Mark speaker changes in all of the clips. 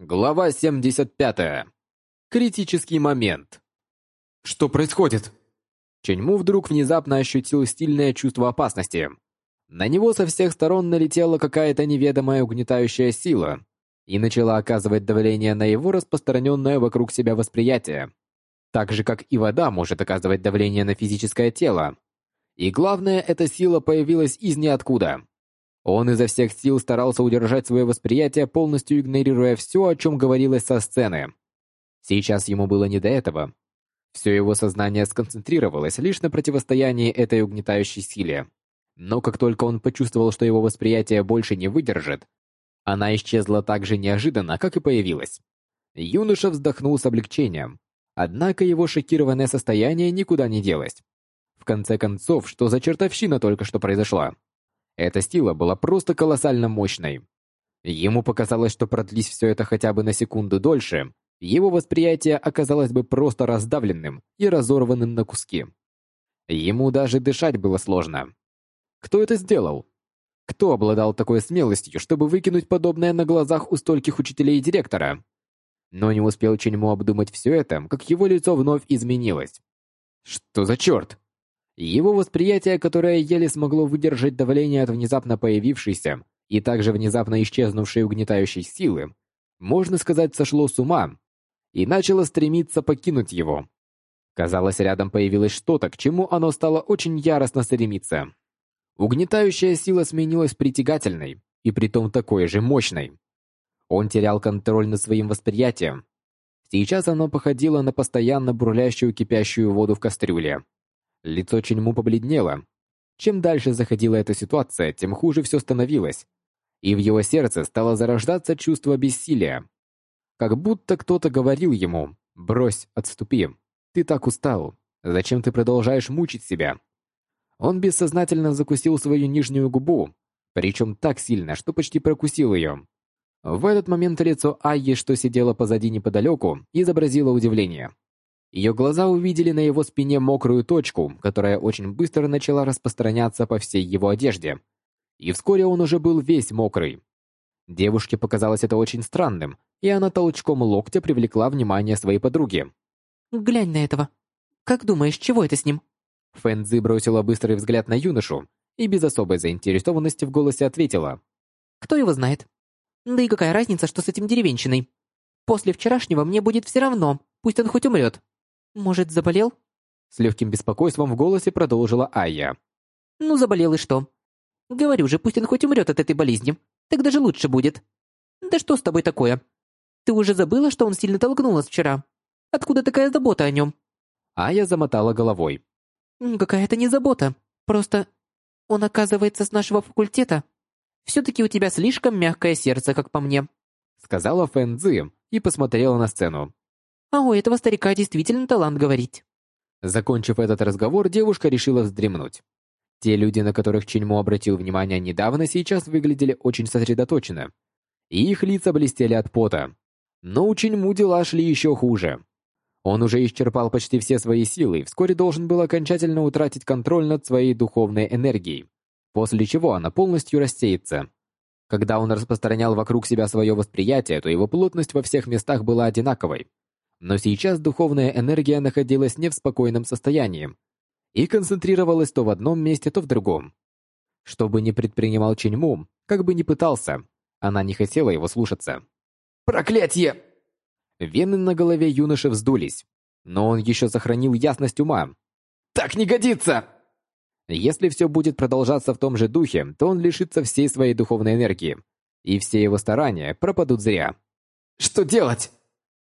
Speaker 1: Глава 75. Критический момент.
Speaker 2: Что происходит?
Speaker 1: Ченьму вдруг внезапно ощутил стильное чувство опасности. На него со всех сторон налетела какая-то неведомая угнетающая сила и начала оказывать давление на его распространенное вокруг себя восприятие. Так же, как и вода может оказывать давление на физическое тело. И главное, эта сила появилась из ниоткуда. Он изо всех сил старался удержать свое восприятие, полностью игнорируя все, о чем говорилось со сцены. Сейчас ему было не до этого. Все его сознание сконцентрировалось лишь на противостоянии этой угнетающей силе. Но как только он почувствовал, что его восприятие больше не выдержит, она исчезла так же неожиданно, как и появилась. Юноша вздохнул с облегчением. Однако его шокированное состояние никуда не делось. В конце концов, что за чертовщина только что произошла? Эта сила была просто колоссально мощной. Ему показалось, что продлись все это хотя бы на секунду дольше, его восприятие оказалось бы просто раздавленным и разорванным на куски. Ему даже дышать было сложно. Кто это сделал? Кто обладал такой смелостью, чтобы выкинуть подобное на глазах у стольких учителей и директора? Но не успел Ченьму обдумать все это, как его лицо вновь изменилось. Что за черт? Его восприятие, которое еле смогло выдержать давление от внезапно появившейся и также внезапно исчезнувшей угнетающей силы, можно сказать, сошло с ума и начало стремиться покинуть его. Казалось, рядом появилось что-то, к чему оно стало очень яростно стремиться. Угнетающая сила сменилась притягательной, и притом такой же мощной. Он терял контроль над своим восприятием. Сейчас оно походило на постоянно бурлящую кипящую воду в кастрюле. Лицо Ченьму побледнело. Чем дальше заходила эта ситуация, тем хуже все становилось. И в его сердце стало зарождаться чувство бессилия. Как будто кто-то говорил ему «Брось, отступи. Ты так устал. Зачем ты продолжаешь мучить себя?» Он бессознательно закусил свою нижнюю губу, причем так сильно, что почти прокусил ее. В этот момент лицо Айи, что сидела позади неподалеку, изобразило удивление. Ее глаза увидели на его спине мокрую точку, которая очень быстро начала распространяться по всей его одежде. И вскоре он уже был весь мокрый. Девушке показалось это очень странным, и она толчком локтя привлекла внимание своей подруги.
Speaker 3: «Глянь на этого. Как думаешь, чего это с ним?»
Speaker 1: Фэнзи бросила быстрый взгляд на юношу и без особой заинтересованности в голосе ответила.
Speaker 3: «Кто его знает? Да и какая разница, что с этим деревенщиной? После вчерашнего мне будет все равно, пусть он хоть умрет. Может, заболел?»
Speaker 1: С легким беспокойством в голосе продолжила Айя.
Speaker 3: «Ну, заболел и что? Говорю же, пусть он хоть умрет от этой болезни. Так даже лучше будет. Да что с тобой такое? Ты уже забыла, что он сильно толкнул нас вчера? Откуда такая забота о нем?»
Speaker 1: Айя замотала головой.
Speaker 3: «Какая это не забота. Просто он, оказывается, с нашего факультета. Все-таки у тебя слишком мягкое сердце, как по мне»,
Speaker 1: сказала Фэн Цзи и посмотрела на сцену.
Speaker 3: А у этого старика действительно талант говорить.
Speaker 1: Закончив этот разговор, девушка решила вздремнуть. Те люди, на которых Ченьму обратил внимание недавно, сейчас выглядели очень сосредоточенно. И их лица блестели от пота. Но у Ченьму дела шли еще хуже. Он уже исчерпал почти все свои силы и вскоре должен был окончательно утратить контроль над своей духовной энергией, после чего она полностью рассеется. Когда он распространял вокруг себя свое восприятие, то его плотность во всех местах была одинаковой. Но сейчас духовная энергия находилась не в спокойном состоянии и концентрировалась то в одном месте, то в другом. Что бы ни предпринимал Ченьму, как бы ни пытался, она не хотела его слушаться.
Speaker 2: «Проклятье!»
Speaker 1: Вены на голове юноши вздулись, но он еще сохранил ясность ума.
Speaker 2: «Так не годится!»
Speaker 1: Если все будет продолжаться в том же духе, то он лишится всей своей духовной энергии, и все его старания пропадут зря.
Speaker 2: «Что делать?»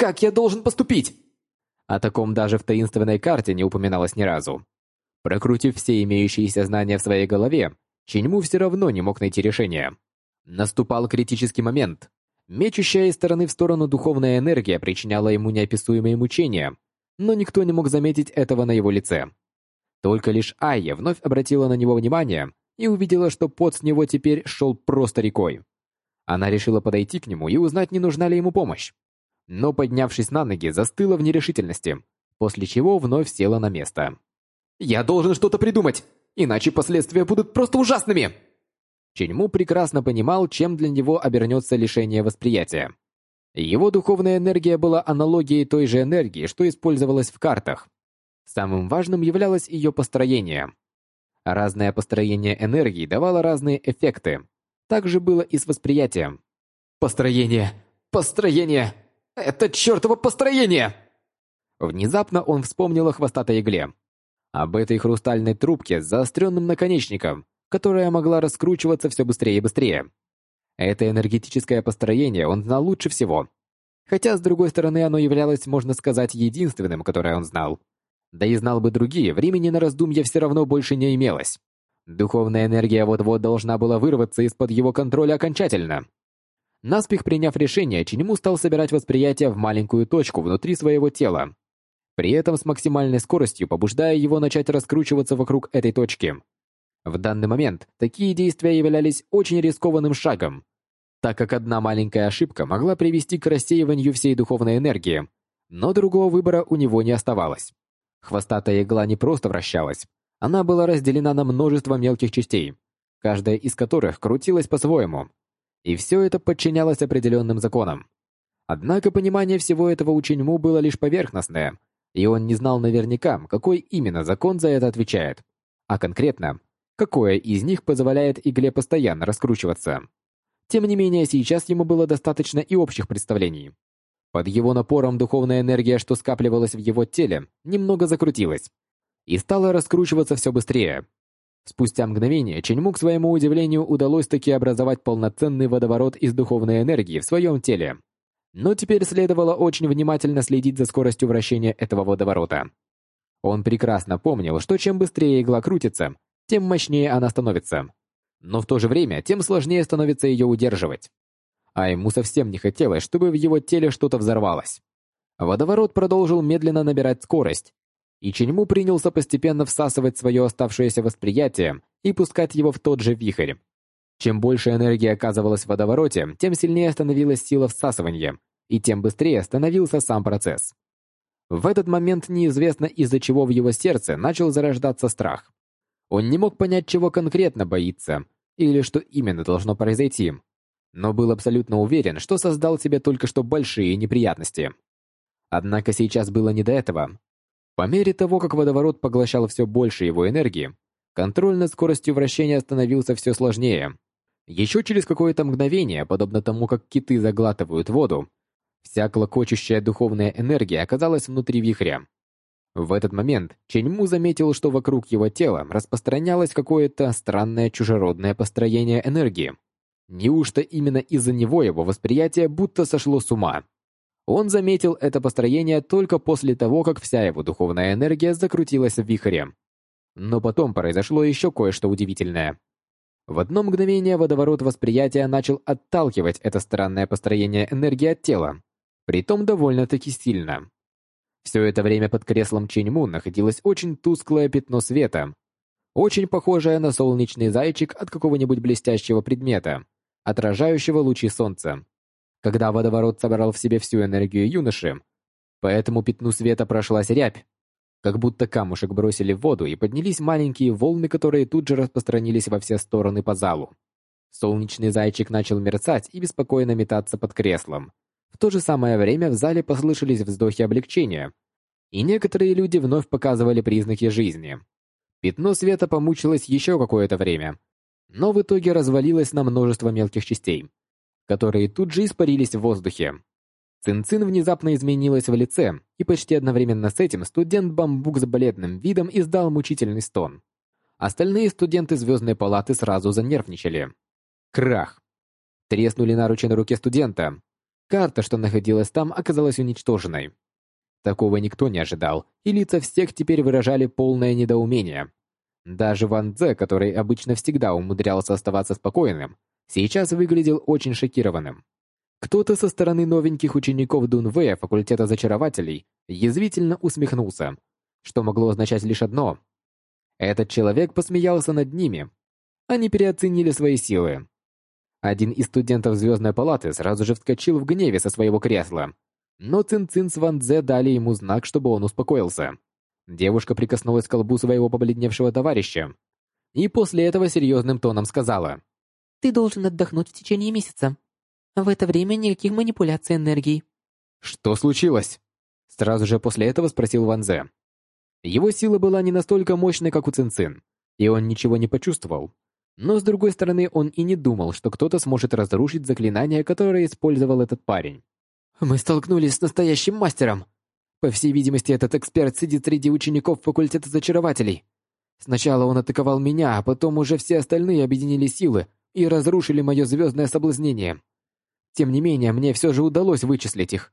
Speaker 2: Как я должен поступить?»
Speaker 1: О таком даже в таинственной карте не упоминалось ни разу. Прокрутив все имеющиеся знания в своей голове, Ченьму все равно не мог найти решение. Наступал критический момент. Мечущая из стороны в сторону духовная энергия причиняла ему неописуемые мучения, но никто не мог заметить этого на его лице. Только лишь Айя вновь обратила на него внимание и увидела, что пот с него теперь шел просто рекой. Она решила подойти к нему и узнать, не нужна ли ему помощь но, поднявшись на ноги, застыла в нерешительности, после чего вновь села на место.
Speaker 2: «Я должен что-то придумать, иначе последствия будут просто ужасными!»
Speaker 1: Ченьму прекрасно понимал, чем для него обернется лишение восприятия. Его духовная энергия была аналогией той же энергии, что использовалась в картах. Самым важным являлось ее построение. Разное построение энергии давало разные эффекты. Так же было и с восприятием.
Speaker 2: Построение! Построение! Это чертово построение!
Speaker 1: Внезапно он вспомнил о хвостатой игле. Об этой хрустальной трубке с заостренным наконечником, которая могла раскручиваться все быстрее и быстрее. Это энергетическое построение он знал лучше всего. Хотя, с другой стороны, оно являлось, можно сказать, единственным, которое он знал. Да и знал бы другие, времени на раздумья все равно больше не имелось. Духовная энергия вот-вот должна была вырваться из-под его контроля окончательно. Наспех приняв решение, Чиньму стал собирать восприятие в маленькую точку внутри своего тела, при этом с максимальной скоростью побуждая его начать раскручиваться вокруг этой точки. В данный момент такие действия являлись очень рискованным шагом, так как одна маленькая ошибка могла привести к рассеиванию всей духовной энергии, но другого выбора у него не оставалось. Хвостатая игла не просто вращалась, она была разделена на множество мелких частей, каждая из которых крутилась по-своему, и все это подчинялось определенным законам. Однако понимание всего этого у Ченьму было лишь поверхностное, и он не знал наверняка, какой именно закон за это отвечает, а конкретно, какое из них позволяет игле постоянно раскручиваться. Тем не менее, сейчас ему было достаточно и общих представлений. Под его напором духовная энергия, что скапливалась в его теле, немного закрутилась и стала раскручиваться все быстрее. Спустя мгновение Ченьму, к своему удивлению, удалось таки образовать полноценный водоворот из духовной энергии в своем теле. Но теперь следовало очень внимательно следить за скоростью вращения этого водоворота. Он прекрасно помнил, что чем быстрее игла крутится, тем мощнее она становится. Но в то же время, тем сложнее становится ее удерживать. А ему совсем не хотелось, чтобы в его теле что-то взорвалось. Водоворот продолжил медленно набирать скорость, и Ченьму принялся постепенно всасывать свое оставшееся восприятие и пускать его в тот же вихрь. Чем больше энергии оказывалось в водовороте, тем сильнее становилась сила всасывания, и тем быстрее становился сам процесс. В этот момент неизвестно из-за чего в его сердце начал зарождаться страх. Он не мог понять, чего конкретно боится, или что именно должно произойти, но был абсолютно уверен, что создал себе только что большие неприятности. Однако сейчас было не до этого. По мере того, как водоворот поглощал все больше его энергии, контроль над скоростью вращения становился все сложнее. Еще через какое-то мгновение, подобно тому, как киты заглатывают воду, вся клокочущая духовная энергия оказалась внутри вихря. В этот момент Ченьму заметил, что вокруг его тела распространялось какое-то странное чужеродное построение энергии. Неужто именно из-за него его восприятие будто сошло с ума? Он заметил это построение только после того, как вся его духовная энергия закрутилась в вихре. Но потом произошло еще кое-что удивительное. В одно мгновение водоворот восприятия начал отталкивать это странное построение энергии от тела, притом довольно-таки сильно. Все это время под креслом Ченьму находилось очень тусклое пятно света, очень похожее на солнечный зайчик от какого-нибудь блестящего предмета, отражающего лучи солнца когда водоворот собрал в себе всю энергию юноши. По этому пятну света прошлась рябь, как будто камушек бросили в воду и поднялись маленькие волны, которые тут же распространились во все стороны по залу. Солнечный зайчик начал мерцать и беспокойно метаться под креслом. В то же самое время в зале послышались вздохи облегчения, и некоторые люди вновь показывали признаки жизни. Пятно света помучилось еще какое-то время, но в итоге развалилось на множество мелких частей которые тут же испарились в воздухе. Цинцин внезапно изменилась в лице, и почти одновременно с этим студент Бамбук с бледным видом издал мучительный стон. Остальные студенты Звездной палаты сразу занервничали. Крах. Треснули наручи на руке студента. Карта, что находилась там, оказалась уничтоженной. Такого никто не ожидал, и лица всех теперь выражали полное недоумение. Даже Ван Дзе, который обычно всегда умудрялся оставаться спокойным, сейчас выглядел очень шокированным. Кто-то со стороны новеньких учеников Дунвэя факультета зачарователей язвительно усмехнулся, что могло означать лишь одно. Этот человек посмеялся над ними. Они переоценили свои силы. Один из студентов Звездной палаты сразу же вскочил в гневе со своего кресла, но Цин-Цин с Ван Дзе дали ему знак, чтобы он успокоился. Девушка прикоснулась к колбу своего побледневшего товарища и после этого серьезным тоном сказала:
Speaker 3: ты должен отдохнуть в течение месяца. В это время никаких манипуляций энергией.
Speaker 1: Что случилось? Сразу же после этого спросил Ван Зе. Его сила была не настолько мощной, как у Цинцин, и он ничего не почувствовал. Но с другой стороны, он и не думал, что кто-то сможет разрушить заклинание, которое использовал этот парень.
Speaker 2: Мы столкнулись с настоящим мастером. По всей видимости, этот эксперт сидит среди учеников факультета зачарователей. Сначала он атаковал меня, а потом уже все остальные объединили силы и разрушили мое звездное соблазнение. Тем не менее, мне все же удалось вычислить их.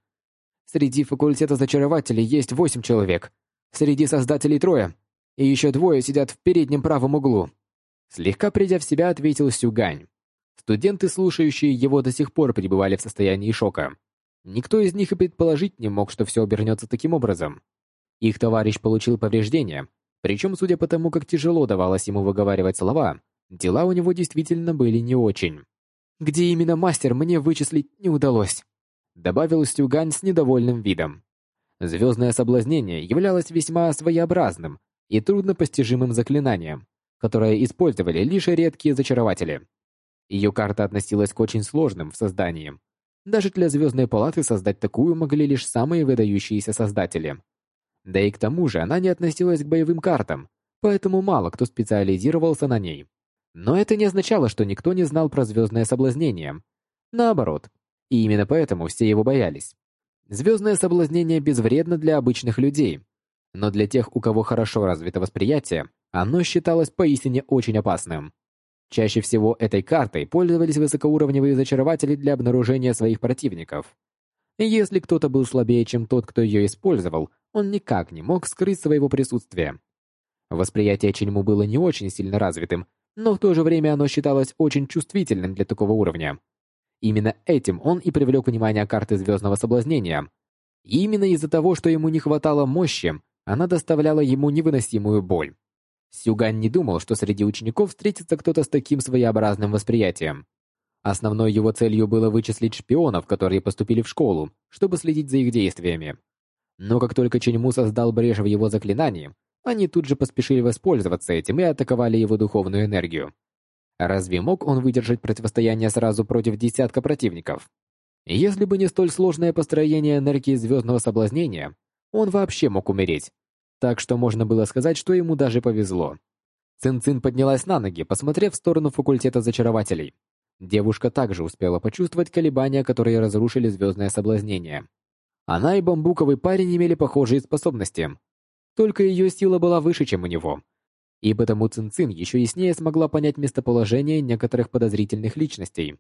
Speaker 2: Среди факультета зачарователей есть восемь человек. Среди создателей трое. И еще двое сидят в переднем правом углу.
Speaker 1: Слегка придя в себя, ответил Сюгань. Студенты, слушающие его до сих пор, пребывали в состоянии шока. Никто из них и предположить не мог, что все обернется таким образом. Их товарищ получил повреждения, причем, судя по тому, как тяжело давалось ему выговаривать слова, дела у него действительно были не очень.
Speaker 2: «Где именно мастер, мне вычислить не удалось»,
Speaker 1: добавил Стюгань с недовольным видом. Звездное соблазнение являлось весьма своеобразным и труднопостижимым заклинанием, которое использовали лишь редкие зачарователи. Ее карта относилась к очень сложным в создании, даже для Звездной Палаты создать такую могли лишь самые выдающиеся создатели. Да и к тому же она не относилась к боевым картам, поэтому мало кто специализировался на ней. Но это не означало, что никто не знал про звездное соблазнение. Наоборот. И именно поэтому все его боялись. Звездное соблазнение безвредно для обычных людей, но для тех, у кого хорошо развито восприятие, оно считалось поистине очень опасным. Чаще всего этой картой пользовались высокоуровневые зачарователи для обнаружения своих противников. Если кто-то был слабее, чем тот, кто ее использовал, он никак не мог скрыть своего присутствия. Восприятие Ченьму было не очень сильно развитым, но в то же время оно считалось очень чувствительным для такого уровня. Именно этим он и привлек внимание карты Звездного Соблазнения. И именно из-за того, что ему не хватало мощи, она доставляла ему невыносимую боль. Сюган не думал, что среди учеников встретится кто-то с таким своеобразным восприятием. Основной его целью было вычислить шпионов, которые поступили в школу, чтобы следить за их действиями. Но как только Ченьму создал брешь в его заклинании, они тут же поспешили воспользоваться этим и атаковали его духовную энергию. Разве мог он выдержать противостояние сразу против десятка противников? Если бы не столь сложное построение энергии звездного соблазнения, он вообще мог умереть, так что можно было сказать, что ему даже повезло. Цин-Цин поднялась на ноги, посмотрев в сторону факультета зачарователей. Девушка также успела почувствовать колебания, которые разрушили звездное соблазнение. Она и бамбуковый парень имели похожие способности. Только ее сила была выше, чем у него. И потому Цин-Цин еще яснее смогла понять местоположение некоторых подозрительных личностей.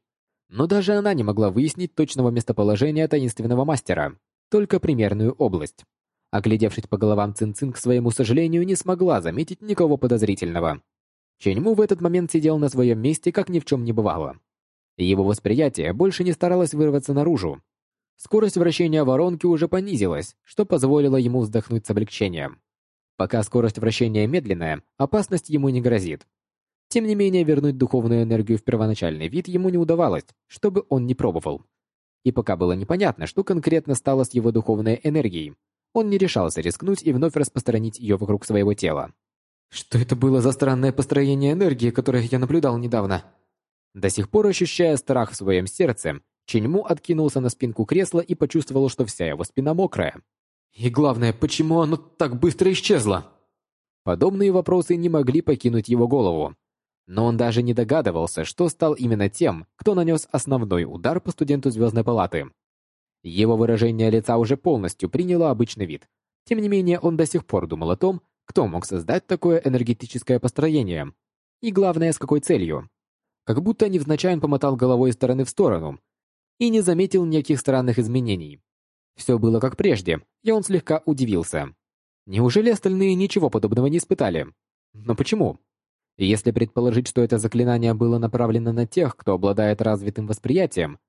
Speaker 1: Но даже она не могла выяснить точного местоположения таинственного мастера, только примерную область. Оглядевшись по головам Цин-Цин, к своему сожалению, не смогла заметить никого подозрительного. Ченьму в этот момент сидел на своем месте, как ни в чем не бывало. Его восприятие больше не старалось вырваться наружу. Скорость вращения воронки уже понизилась, что позволило ему вздохнуть с облегчением. Пока скорость вращения медленная, опасность ему не грозит. Тем не менее, вернуть духовную энергию в первоначальный вид ему не удавалось, чтобы он не пробовал. И пока было непонятно, что конкретно стало с его духовной энергией, он не решался рискнуть и вновь распространить ее вокруг своего тела.
Speaker 2: Что это было за странное построение энергии, которое я наблюдал недавно?
Speaker 1: До сих пор ощущая страх в своем сердце, Ченьму откинулся на спинку кресла и почувствовал, что вся его спина мокрая.
Speaker 2: И главное, почему оно так быстро исчезло?
Speaker 1: Подобные вопросы не могли покинуть его голову. Но он даже не догадывался, что стал именно тем, кто нанес основной удар по студенту Звездной Палаты. Его выражение лица уже полностью приняло обычный вид. Тем не менее, он до сих пор думал о том, кто мог создать такое энергетическое построение. И главное, с какой целью. Как будто невзначай он помотал головой из стороны в сторону и не заметил никаких странных изменений. Все было как прежде, и он слегка удивился. Неужели остальные ничего подобного не испытали? Но почему? Если предположить, что это заклинание было направлено на тех, кто обладает развитым восприятием,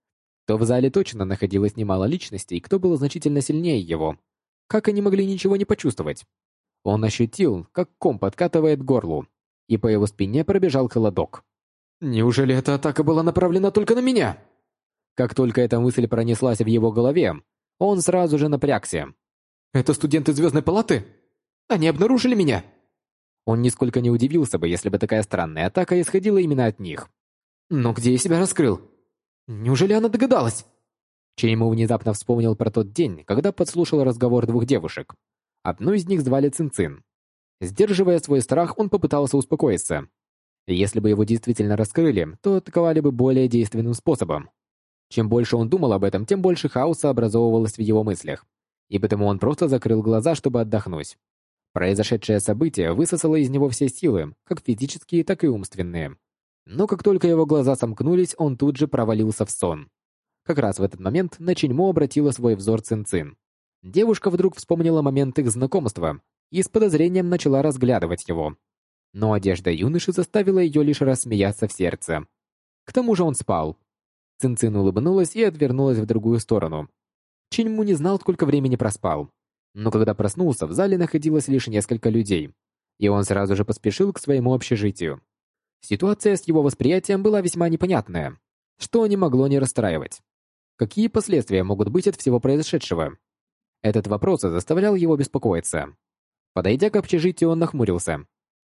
Speaker 1: то в зале точно находилось немало личностей, кто был значительно сильнее его. Как они могли ничего не почувствовать? Он ощутил, как ком подкатывает горлу, и по его спине пробежал холодок.
Speaker 2: Неужели эта атака была направлена только на меня?
Speaker 1: Как только эта мысль пронеслась в его голове, он сразу же напрягся.
Speaker 2: Это студенты Звездной палаты? Они обнаружили меня?
Speaker 1: Он нисколько не удивился бы, если бы такая странная атака исходила именно от них.
Speaker 2: Но где я себя раскрыл? Неужели она догадалась?
Speaker 1: Чейму внезапно вспомнил про тот день, когда подслушал разговор двух девушек. Одну из них звали Цинцин. Сдерживая свой страх, он попытался успокоиться. Если бы его действительно раскрыли, то атаковали бы более действенным способом. Чем больше он думал об этом, тем больше хаоса образовывалось в его мыслях. И потому он просто закрыл глаза, чтобы отдохнуть. Произошедшее событие высосало из него все силы, как физические, так и умственные. Но как только его глаза сомкнулись, он тут же провалился в сон. Как раз в этот момент на Ченьмо обратила свой взор Цин-Цин. Девушка вдруг вспомнила момент их знакомства и с подозрением начала разглядывать его. Но одежда юноши заставила ее лишь рассмеяться в сердце. К тому же он спал. Цинцин улыбнулась и отвернулась в другую сторону. Чиньму не знал, сколько времени проспал. Но когда проснулся, в зале находилось лишь несколько людей, и он сразу же поспешил к своему общежитию. Ситуация с его восприятием была весьма непонятная, что не могло не расстраивать. Какие последствия могут быть от всего произошедшего? Этот вопрос заставлял его беспокоиться. Подойдя к общежитию, он нахмурился.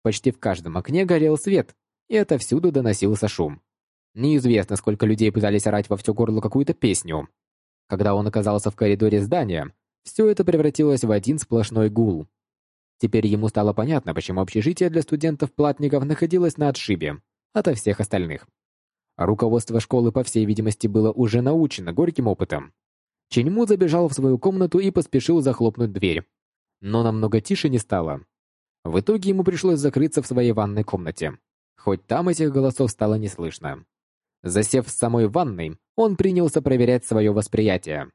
Speaker 1: Почти в каждом окне горел свет, и отовсюду доносился шум. Неизвестно, сколько людей пытались орать во все горло какую-то песню. Когда он оказался в коридоре здания, все это превратилось в один сплошной гул. Теперь ему стало понятно, почему общежитие для студентов-платников находилось на отшибе ото всех остальных. Руководство школы, по всей видимости, было уже научено горьким опытом. Ченьму забежал в свою комнату и поспешил захлопнуть дверь, но намного тише не стало. В итоге ему пришлось закрыться в своей ванной комнате, хоть там этих голосов стало не слышно. Засев в самой ванной, он принялся проверять свое восприятие.